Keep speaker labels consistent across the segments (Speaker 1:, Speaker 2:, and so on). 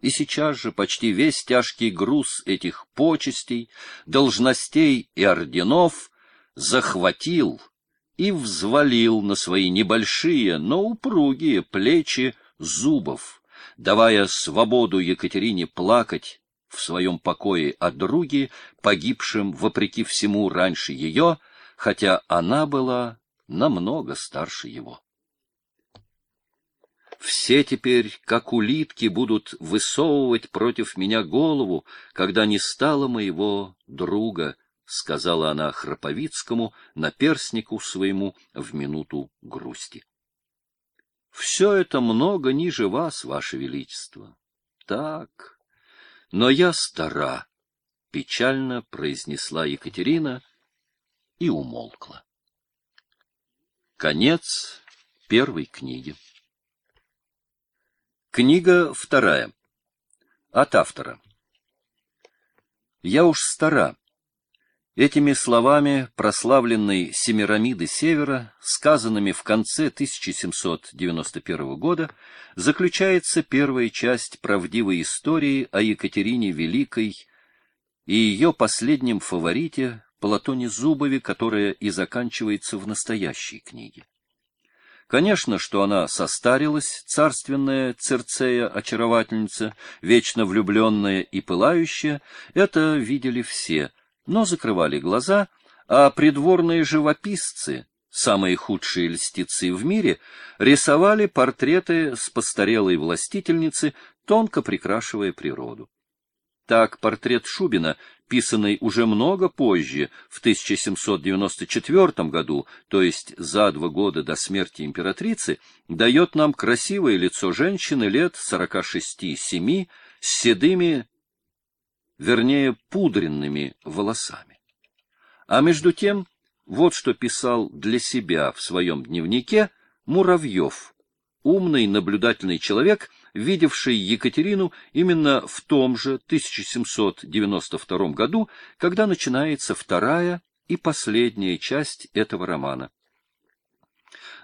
Speaker 1: И сейчас же почти весь тяжкий груз этих почестей, должностей и орденов захватил и взвалил на свои небольшие, но упругие плечи зубов, давая свободу Екатерине плакать в своем покое о друге, погибшем, вопреки всему, раньше ее, хотя она была намного старше его. Все теперь, как улитки, будут высовывать против меня голову, когда не стало моего друга, — сказала она Храповицкому, наперснику своему, в минуту грусти. — Все это много ниже вас, ваше величество. Так, но я стара, — печально произнесла Екатерина и умолкла. Конец первой книги. Книга вторая. От автора. Я уж стара. Этими словами прославленной Семирамиды Севера, сказанными в конце 1791 года, заключается первая часть правдивой истории о Екатерине Великой и ее последнем фаворите Платоне Зубове, которая и заканчивается в настоящей книге. Конечно, что она состарилась, царственная Церцея-очаровательница, вечно влюбленная и пылающая, это видели все, но закрывали глаза, а придворные живописцы, самые худшие льстицы в мире, рисовали портреты с постарелой властительницы, тонко прикрашивая природу. Так портрет Шубина писанный уже много позже, в 1794 году, то есть за два года до смерти императрицы, дает нам красивое лицо женщины лет 46-7 с седыми, вернее, пудренными волосами. А между тем, вот что писал для себя в своем дневнике Муравьев, умный, наблюдательный человек, видевший Екатерину именно в том же 1792 году, когда начинается вторая и последняя часть этого романа.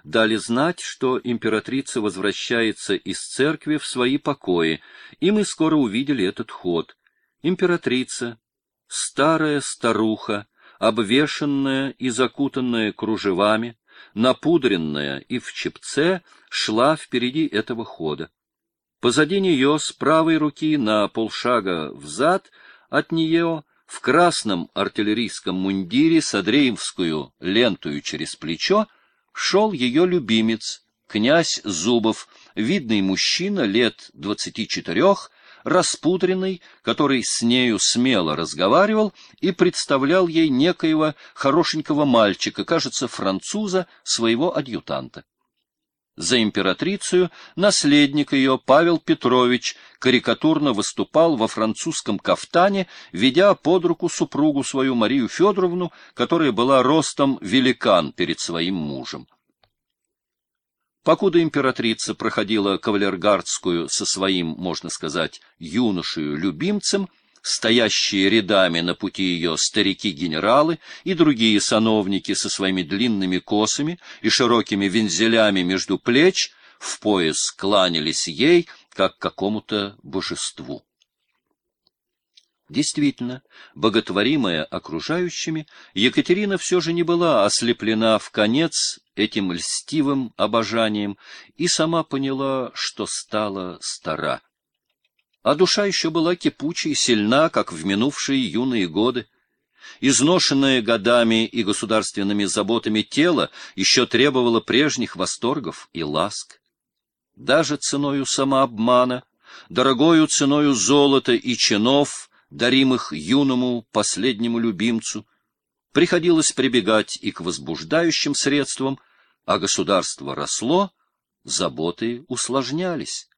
Speaker 1: Дали знать, что императрица возвращается из церкви в свои покои, и мы скоро увидели этот ход. Императрица, старая старуха, обвешанная и закутанная кружевами, напудренная и в чепце, шла впереди этого хода. Позади нее, с правой руки на полшага взад от нее, в красном артиллерийском мундире с Андреевскую лентую через плечо, шел ее любимец, князь Зубов, видный мужчина лет двадцати четырех, распудренный, который с нею смело разговаривал и представлял ей некоего хорошенького мальчика, кажется, француза, своего адъютанта. За императрицу наследник ее Павел Петрович карикатурно выступал во французском кафтане, ведя под руку супругу свою Марию Федоровну, которая была ростом великан перед своим мужем. Покуда императрица проходила кавалергардскую со своим, можно сказать, юношею-любимцем, стоящие рядами на пути ее старики-генералы и другие сановники со своими длинными косами и широкими вензелями между плеч в пояс кланялись ей, как какому-то божеству. Действительно, боготворимая окружающими, Екатерина все же не была ослеплена в конец этим льстивым обожанием и сама поняла, что стала стара а душа еще была кипучей, сильна, как в минувшие юные годы. Изношенное годами и государственными заботами тело еще требовало прежних восторгов и ласк. Даже ценою самообмана, дорогою ценою золота и чинов, даримых юному последнему любимцу, приходилось прибегать и к возбуждающим средствам, а государство росло, заботы усложнялись.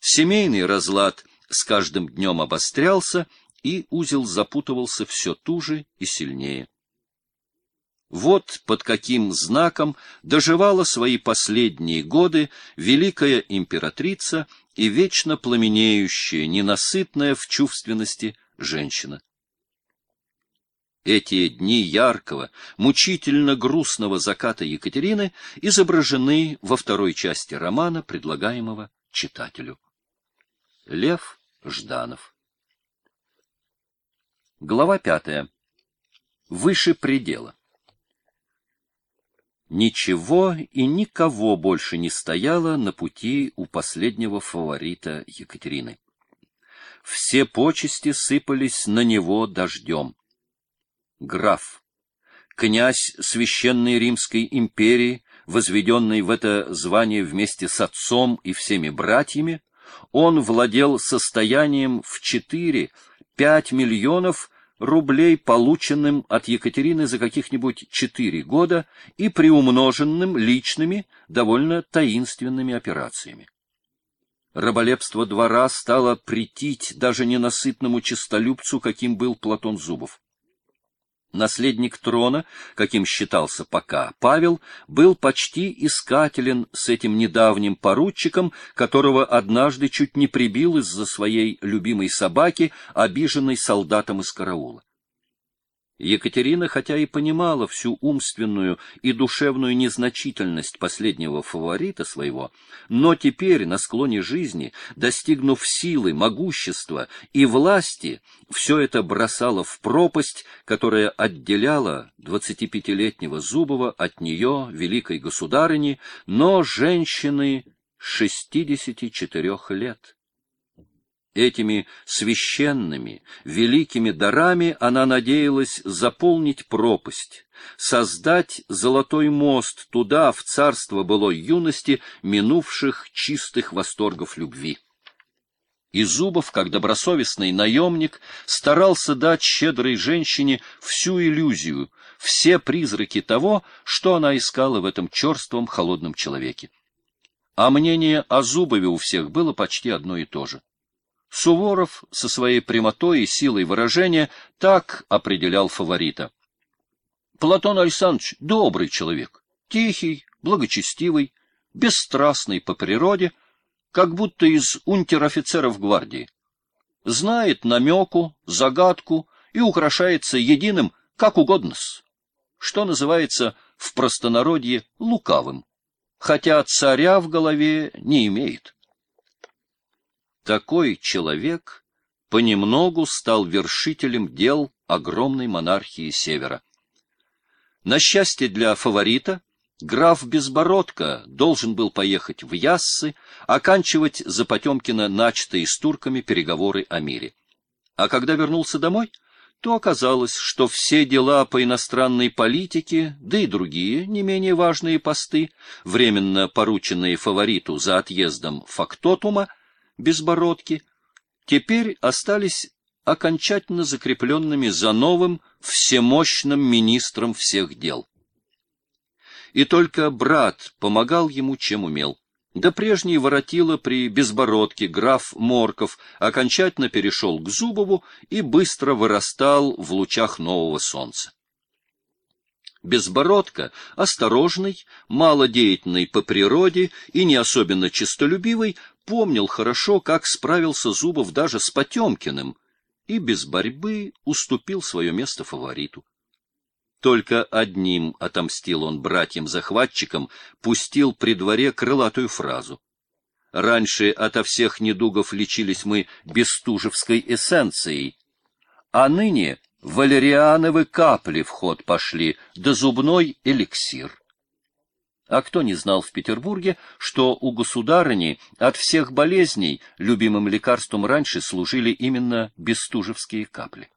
Speaker 1: Семейный разлад с каждым днем обострялся, и узел запутывался все туже и сильнее. Вот под каким знаком доживала свои последние годы великая императрица и вечно пламенеющая, ненасытная в чувственности женщина. Эти дни яркого, мучительно грустного заката Екатерины изображены во второй части романа, предлагаемого читателю. Лев Жданов. Глава пятая. Выше предела. Ничего и никого больше не стояло на пути у последнего фаворита Екатерины. Все почести сыпались на него дождем. Граф, князь Священной Римской империи, возведенный в это звание вместе с отцом и всеми братьями, он владел состоянием в 4-5 миллионов рублей, полученным от Екатерины за каких-нибудь четыре года и приумноженным личными, довольно таинственными операциями. Раболепство двора стало претить даже ненасытному честолюбцу, каким был Платон Зубов. Наследник трона, каким считался пока Павел, был почти искателен с этим недавним поручиком, которого однажды чуть не прибил из-за своей любимой собаки, обиженной солдатом из караула. Екатерина, хотя и понимала всю умственную и душевную незначительность последнего фаворита своего, но теперь, на склоне жизни, достигнув силы, могущества и власти, все это бросало в пропасть, которая отделяла двадцатипятилетнего Зубова от нее, великой государыни, но женщины шестидесяти четырех лет. Этими священными, великими дарами она надеялась заполнить пропасть, создать золотой мост туда, в царство былой юности, минувших чистых восторгов любви. И Зубов, как добросовестный наемник, старался дать щедрой женщине всю иллюзию, все призраки того, что она искала в этом черством холодном человеке. А мнение о Зубове у всех было почти одно и то же. Суворов со своей прямотой и силой выражения так определял фаворита. Платон Александрович — добрый человек, тихий, благочестивый, бесстрастный по природе, как будто из унтер-офицеров гвардии. Знает намеку, загадку и украшается единым как угодно-с, что называется в простонародье лукавым, хотя царя в голове не имеет. Такой человек понемногу стал вершителем дел огромной монархии Севера. На счастье для фаворита, граф Безбородко должен был поехать в Яссы, оканчивать за Потемкина начатые с турками переговоры о мире. А когда вернулся домой, то оказалось, что все дела по иностранной политике, да и другие, не менее важные посты, временно порученные фавориту за отъездом фактотума, Безбородки, теперь остались окончательно закрепленными за новым всемощным министром всех дел. И только брат помогал ему, чем умел. Да прежний воротило при Безбородке граф Морков окончательно перешел к Зубову и быстро вырастал в лучах нового солнца. Безбородко, осторожный, малодеятельный по природе и не особенно честолюбивый, помнил хорошо, как справился Зубов даже с Потемкиным, и без борьбы уступил свое место фавориту. Только одним отомстил он братьям-захватчикам, пустил при дворе крылатую фразу. Раньше ото всех недугов лечились мы бестужевской эссенцией, а ныне валериановы капли в ход пошли, да зубной эликсир. А кто не знал в Петербурге, что у государыни от всех болезней любимым лекарством раньше служили именно бестужевские капли?